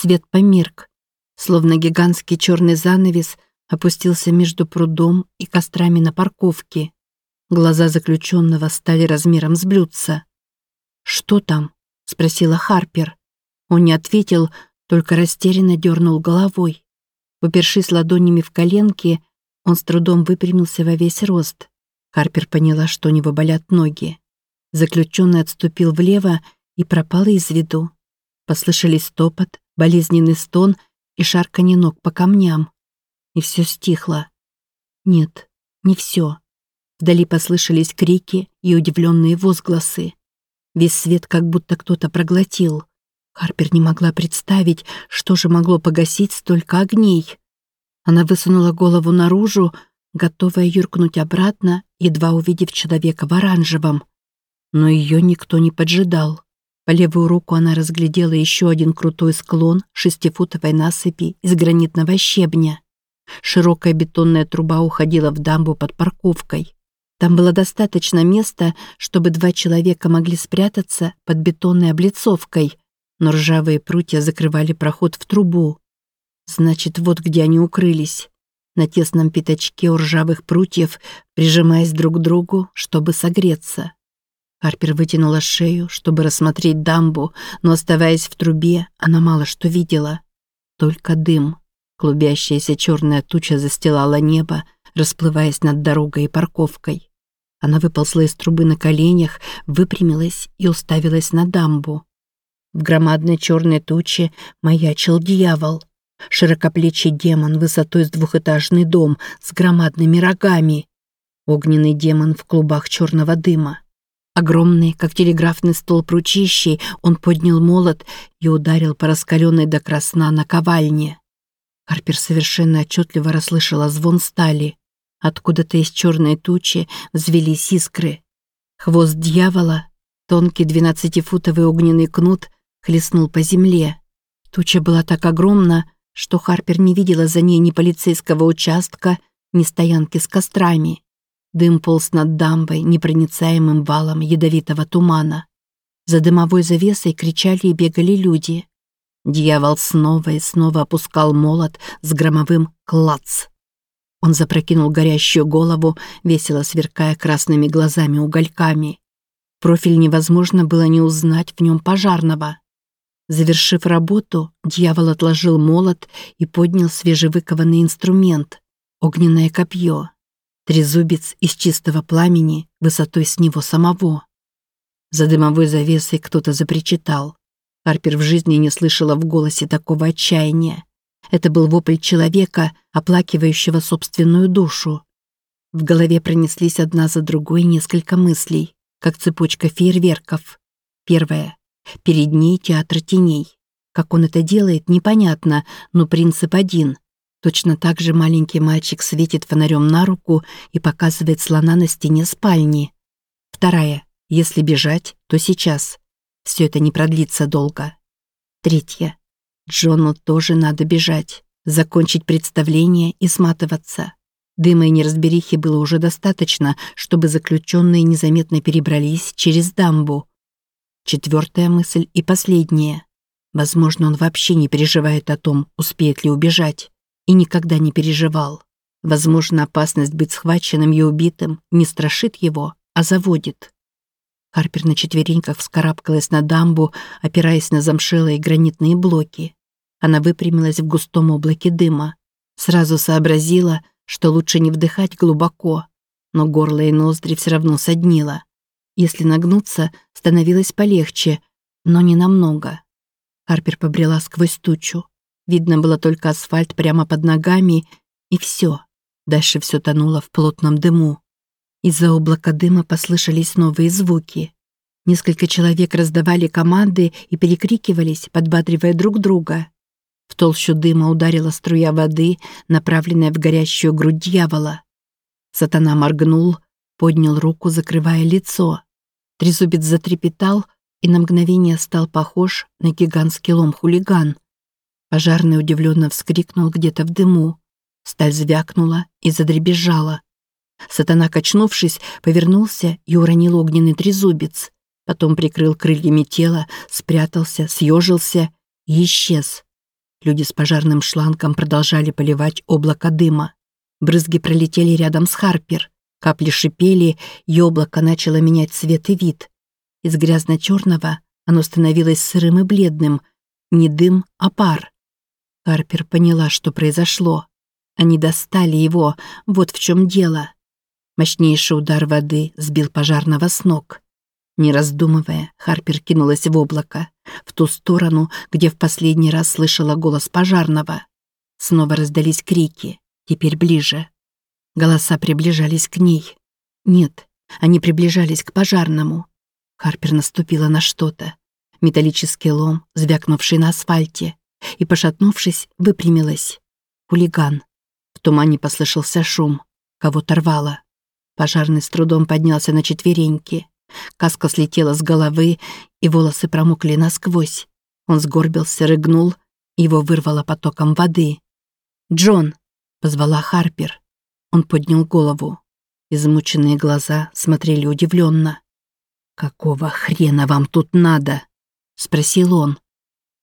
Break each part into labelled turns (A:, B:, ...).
A: Свет померк, словно гигантский черный занавес опустился между прудом и кострами на парковке. Глаза заключенного стали размером с блюдца. «Что там?» — спросила Харпер. Он не ответил, только растерянно дернул головой. Упершись ладонями в коленки, он с трудом выпрямился во весь рост. Харпер поняла, что у него болят ноги. Заключенный отступил влево и пропал из виду. Послышались топот, болезненный стон и шарканье ног по камням. И все стихло. Нет, не все. Вдали послышались крики и удивленные возгласы. Весь свет как будто кто-то проглотил. Харпер не могла представить, что же могло погасить столько огней. Она высунула голову наружу, готовая юркнуть обратно, едва увидев человека в оранжевом. Но ее никто не поджидал. По левую руку она разглядела еще один крутой склон шестифутовой насыпи из гранитного щебня. Широкая бетонная труба уходила в дамбу под парковкой. Там было достаточно места, чтобы два человека могли спрятаться под бетонной облицовкой, но ржавые прутья закрывали проход в трубу. Значит, вот где они укрылись. На тесном пятачке у ржавых прутьев, прижимаясь друг к другу, чтобы согреться. Харпер вытянула шею, чтобы рассмотреть дамбу, но, оставаясь в трубе, она мало что видела. Только дым. Клубящаяся черная туча застилала небо, расплываясь над дорогой и парковкой. Она выползла из трубы на коленях, выпрямилась и уставилась на дамбу. В громадной черной туче маячил дьявол. Широкоплечий демон высотой с двухэтажный дом с громадными рогами. Огненный демон в клубах черного дыма. Огромный, как телеграфный столб ручищей, он поднял молот и ударил по раскаленной до красна наковальне. Харпер совершенно отчетливо расслышала звон стали. Откуда-то из черной тучи взвелись искры. Хвост дьявола, тонкий двенадцатифутовый огненный кнут, хлестнул по земле. Туча была так огромна, что Харпер не видела за ней ни полицейского участка, ни стоянки с кострами. Дым полз над дамбой непроницаемым валом ядовитого тумана. За дымовой завесой кричали и бегали люди. Дьявол снова и снова опускал молот с громовым «клац». Он запрокинул горящую голову, весело сверкая красными глазами-угольками. Профиль невозможно было не узнать в нем пожарного. Завершив работу, дьявол отложил молот и поднял свежевыкованный инструмент — огненное копье. Трезубец из чистого пламени высотой с него самого. За дымовой завесой кто-то запричитал. Харпер в жизни не слышала в голосе такого отчаяния. Это был вопль человека, оплакивающего собственную душу. В голове пронеслись одна за другой несколько мыслей, как цепочка фейерверков. Первое. Перед ней театр теней. Как он это делает, непонятно, но принцип один. Точно так же маленький мальчик светит фонарем на руку и показывает слона на стене спальни. Вторая. Если бежать, то сейчас. Все это не продлится долго. Третья. Джону тоже надо бежать, закончить представление и сматываться. Дыма и неразберихи было уже достаточно, чтобы заключенные незаметно перебрались через дамбу. Четвертая мысль и последняя. Возможно, он вообще не переживает о том, успеет ли убежать и никогда не переживал. Возможно, опасность быть схваченным и убитым не страшит его, а заводит. Харпер на четвереньках вскарабкалась на дамбу, опираясь на замшелые гранитные блоки. Она выпрямилась в густом облаке дыма. Сразу сообразила, что лучше не вдыхать глубоко, но горло и ноздри все равно соднило. Если нагнуться, становилось полегче, но не намного. Харпер побрела сквозь тучу. Видно было только асфальт прямо под ногами, и все. Дальше все тонуло в плотном дыму. Из-за облака дыма послышались новые звуки. Несколько человек раздавали команды и перекрикивались, подбадривая друг друга. В толщу дыма ударила струя воды, направленная в горящую грудь дьявола. Сатана моргнул, поднял руку, закрывая лицо. Трезубец затрепетал и на мгновение стал похож на гигантский лом-хулиган — Пожарный удивленно вскрикнул где-то в дыму. Сталь звякнула и задребезжала. Сатана, качнувшись, повернулся и уронил огненный трезубец. Потом прикрыл крыльями тело, спрятался, съежился и исчез. Люди с пожарным шлангом продолжали поливать облако дыма. Брызги пролетели рядом с Харпер. Капли шипели, и облако начало менять цвет и вид. Из грязно-черного оно становилось сырым и бледным. Не дым, а пар. Харпер поняла, что произошло. Они достали его, вот в чем дело. Мощнейший удар воды сбил пожарного с ног. Не раздумывая, Харпер кинулась в облако, в ту сторону, где в последний раз слышала голос пожарного. Снова раздались крики, теперь ближе. Голоса приближались к ней. Нет, они приближались к пожарному. Харпер наступила на что-то. Металлический лом, звякнувший на асфальте, и, пошатнувшись, выпрямилась. Хулиган. В тумане послышался шум. Кого-то рвало. Пожарный с трудом поднялся на четвереньки. Каска слетела с головы, и волосы промокли насквозь. Он сгорбился, рыгнул, его вырвало потоком воды. «Джон!» — позвала Харпер. Он поднял голову. Измученные глаза смотрели удивленно. «Какого хрена вам тут надо?» — спросил он.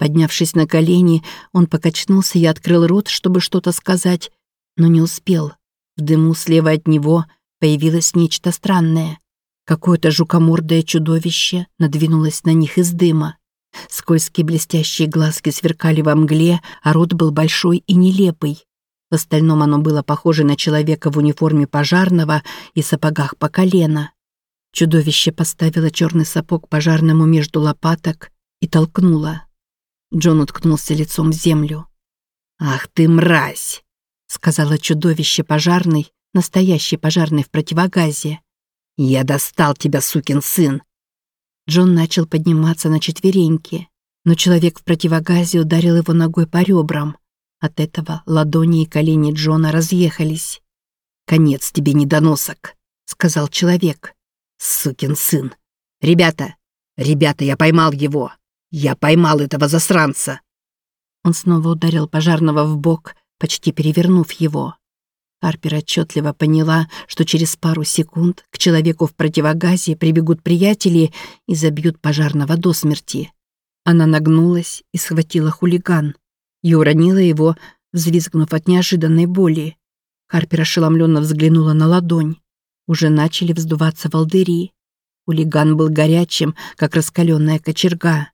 A: Поднявшись на колени, он покачнулся и открыл рот, чтобы что-то сказать, но не успел. В дыму слева от него появилось нечто странное. Какое-то жукомордое чудовище надвинулось на них из дыма. Скользкие блестящие глазки сверкали во мгле, а рот был большой и нелепый. В остальном оно было похоже на человека в униформе пожарного и сапогах по колено. Чудовище поставило черный сапог пожарному между лопаток и толкнуло. Джон уткнулся лицом в землю. «Ах ты мразь!» — сказала чудовище пожарный, настоящий пожарный в противогазе. «Я достал тебя, сукин сын!» Джон начал подниматься на четвереньки, но человек в противогазе ударил его ногой по ребрам. От этого ладони и колени Джона разъехались. «Конец тебе, недоносок», — сказал человек. «Сукин сын! Ребята! Ребята, я поймал его! Я поймал этого засранца!» Он снова ударил пожарного в бок, почти перевернув его. Харпер отчетливо поняла, что через пару секунд к человеку в противогазе прибегут приятели и забьют пожарного до смерти. Она нагнулась и схватила хулиган. И уронила его, взвизгнув от неожиданной боли. Харпер ошеломленно взглянула на ладонь. Уже начали вздуваться волдыри. Хулиган был горячим, как раскаленная кочерга.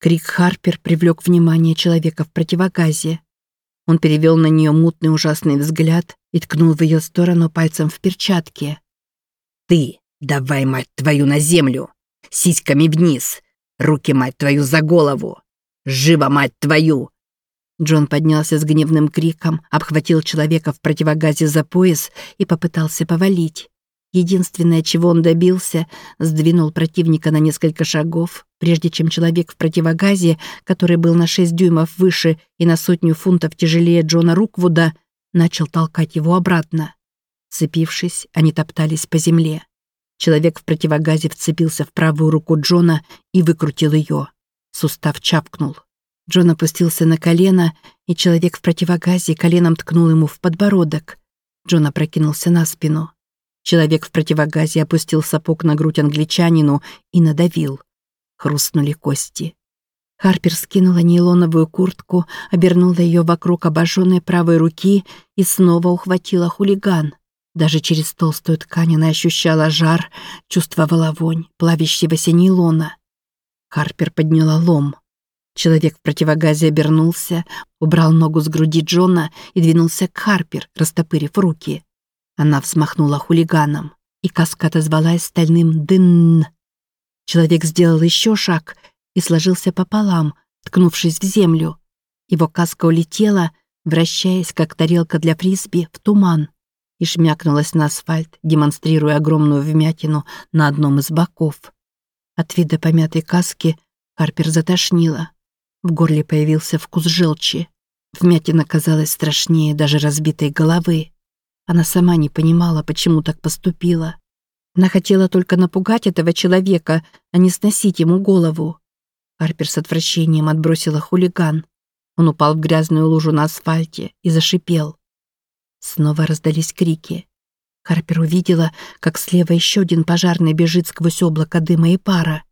A: Крик Харпер привлек внимание человека в противогазе. Он перевел на нее мутный ужасный взгляд и ткнул в ее сторону пальцем в перчатке. «Ты, давай, мать твою, на землю! Сиськами вниз! Руки, мать твою, за голову! Живо, мать твою!» Джон поднялся с гневным криком, обхватил человека в противогазе за пояс и попытался повалить. Единственное, чего он добился, сдвинул противника на несколько шагов, прежде чем человек в противогазе, который был на 6 дюймов выше и на сотню фунтов тяжелее Джона Руквуда, начал толкать его обратно. Цепившись, они топтались по земле. Человек в противогазе вцепился в правую руку Джона и выкрутил ее. Сустав чапкнул. Джон опустился на колено, и человек в противогазе коленом ткнул ему в подбородок. Джон опрокинулся на спину. Человек в противогазе опустил сапог на грудь англичанину и надавил. Хрустнули кости. Харпер скинула нейлоновую куртку, обернула ее вокруг обожженной правой руки и снова ухватила хулиган. Даже через толстую ткань она ощущала жар, чувствовала вонь плавящегося нейлона. Харпер подняла лом. Человек в противогазе обернулся, убрал ногу с груди Джона и двинулся к Харпер, растопырив руки. Она взмахнула хулиганом, и каска отозвалась стальным «дын». Человек сделал еще шаг и сложился пополам, ткнувшись в землю. Его каска улетела, вращаясь, как тарелка для фрисби, в туман, и шмякнулась на асфальт, демонстрируя огромную вмятину на одном из боков. От вида помятой каски Харпер затошнила. В горле появился вкус желчи. Вмятина казалась страшнее даже разбитой головы. Она сама не понимала, почему так поступила. Она хотела только напугать этого человека, а не сносить ему голову. Харпер с отвращением отбросила хулиган. Он упал в грязную лужу на асфальте и зашипел. Снова раздались крики. Харпер увидела, как слева еще один пожарный бежит сквозь облако дыма и пара.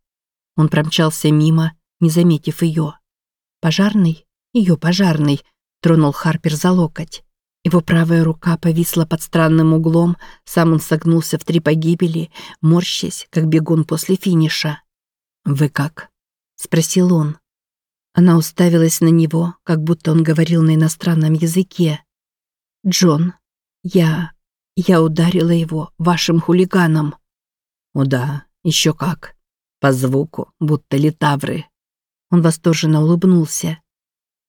A: Он промчался мимо, не заметив ее. Пожарный ее пожарный, тронул Харпер за локоть. Его правая рука повисла под странным углом, сам он согнулся в три погибели, морщась, как бегун после финиша. «Вы как?» — спросил он. Она уставилась на него, как будто он говорил на иностранном языке. «Джон, я... я ударила его вашим хулиганом». «О да, еще как. По звуку, будто литавры». Он восторженно улыбнулся.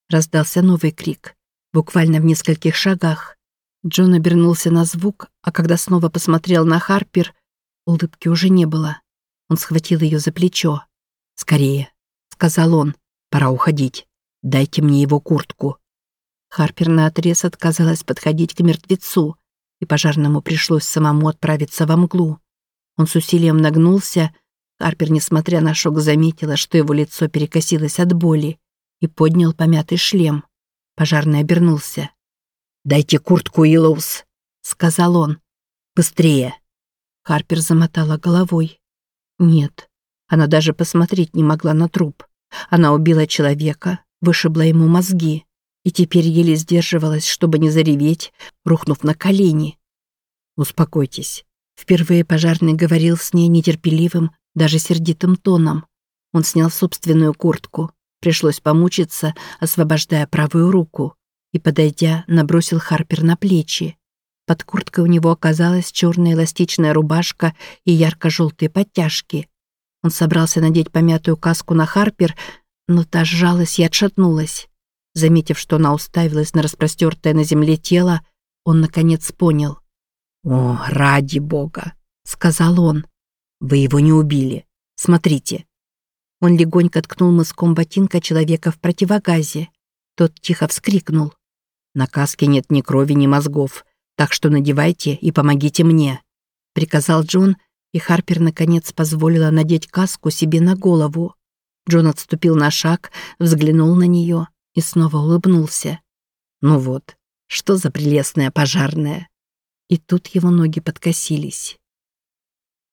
A: Раздался новый крик буквально в нескольких шагах. Джон обернулся на звук, а когда снова посмотрел на Харпер, улыбки уже не было. Он схватил ее за плечо. «Скорее», — сказал он, — «пора уходить. Дайте мне его куртку». Харпер наотрез отказалась подходить к мертвецу, и пожарному пришлось самому отправиться во мглу. Он с усилием нагнулся, Харпер, несмотря на шок, заметила, что его лицо перекосилось от боли, и поднял помятый шлем. Пожарный обернулся. «Дайте куртку, Илоус», — сказал он. «Быстрее». Харпер замотала головой. «Нет». Она даже посмотреть не могла на труп. Она убила человека, вышибла ему мозги и теперь еле сдерживалась, чтобы не зареветь, рухнув на колени. «Успокойтесь». Впервые пожарный говорил с ней нетерпеливым, даже сердитым тоном. Он снял собственную куртку, Пришлось помучиться, освобождая правую руку, и, подойдя, набросил Харпер на плечи. Под курткой у него оказалась черная эластичная рубашка и ярко-желтые подтяжки. Он собрался надеть помятую каску на Харпер, но та сжалась и отшатнулась. Заметив, что она уставилась на распростертое на земле тело, он, наконец, понял. «О, ради бога!» — сказал он. «Вы его не убили. Смотрите, он легонько ткнул мыском ботинка человека в противогазе. Тот тихо вскрикнул. «На каске нет ни крови, ни мозгов, так что надевайте и помогите мне», — приказал Джон, и Харпер наконец позволила надеть каску себе на голову. Джон отступил на шаг, взглянул на нее и снова улыбнулся. «Ну вот, что за прелестная пожарная!» И тут его ноги подкосились.